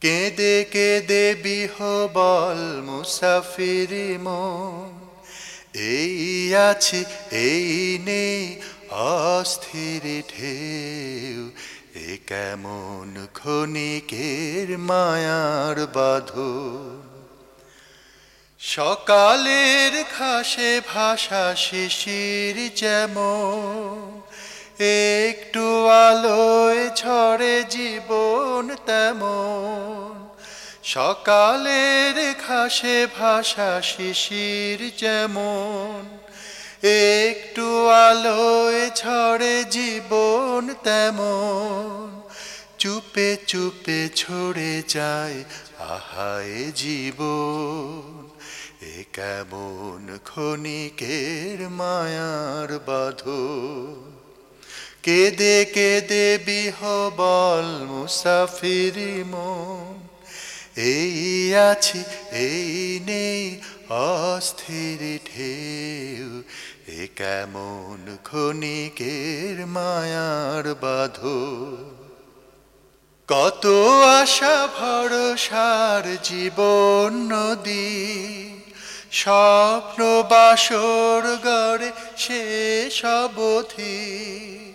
কেঁদে কেঁদে বিহবল মুসাফির মন। এই আছি, এই নেই অস্থির ঢেউ। এ কেমন ক্ষণিকের মায়ার বাঁধন। সকালের ঘাসে ভাষা শিশির যেমন। একটু আলোয় ঝরে জীবন তেমন। সকালের ঘাসে ভাষা শিশির যেমন। একটু আলোয় ছড়ে জীবন তেমন। চুপে চুপে ছড়ে যায় আহায় জীবন। এ কেমন ক্ষণিকের মায়ার বাঁধন। কেদে কেদে বিহবল মুসাফিরি মন। এই আছি, এই নেই অস্থির ঢেউ। এ কেমন ক্ষণিকের মায়ার বাঁধন। কত আশা, ভরসার জীবন নদী। স্বপ্ন বাসর গড়ে শেষ অবধি।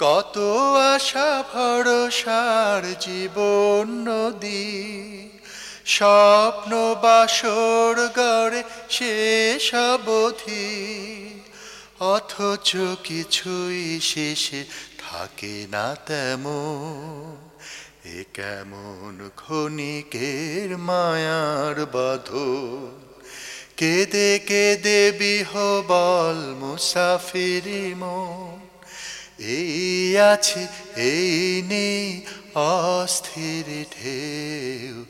কত আশা, ভরসার জীবন নদী। স্বপ্ন বাসর গড়ে শেষ অবধি। অথচ কিছুই শেষে থাকে না তেমন। এ কেমন ক্ষণিকের মায়ার বাঁধন কেদে কেদে বিহবল মুসাফিরি মন। এই আছে, এই নেই অস্থির ঢেউ।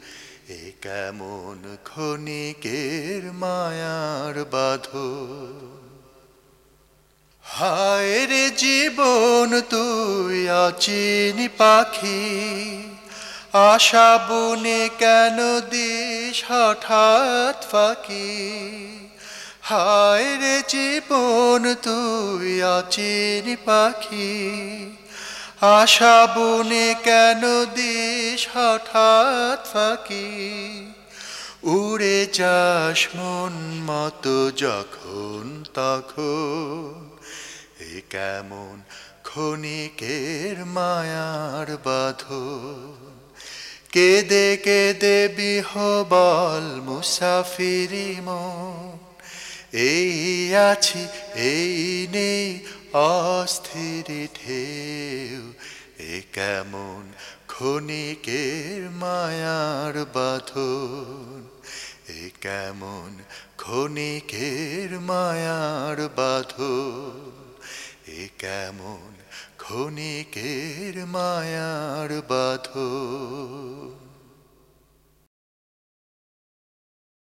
এ কেমন ক্ষণিকের মায়ার বাঁধন। হায় রে জীবন, তুই অচিনি পাখি। আশা বুনে কেন দিস হঠাৎ ফাঁকি? হায় রে জীবন, তুই অচিনি পাখি। আশা বুনে কেন দিস হঠাৎ ফাঁকি? উড়ে যাস মন মতো যখন তখন। এ কেমন ক্ষণিকের মায়ার বাঁধন। কেদে কেদে বিহবল মুসাফিরি মন। এই আছি, এই নেই অস্থির ঢেউ। এ কেমন ক্ষণিকের মায়ার বাঁধন? এ কেমন ক্ষণিকের মায়ার বাঁধন? এ কেমন ক্ষণিকের মায়ার বাঁধন?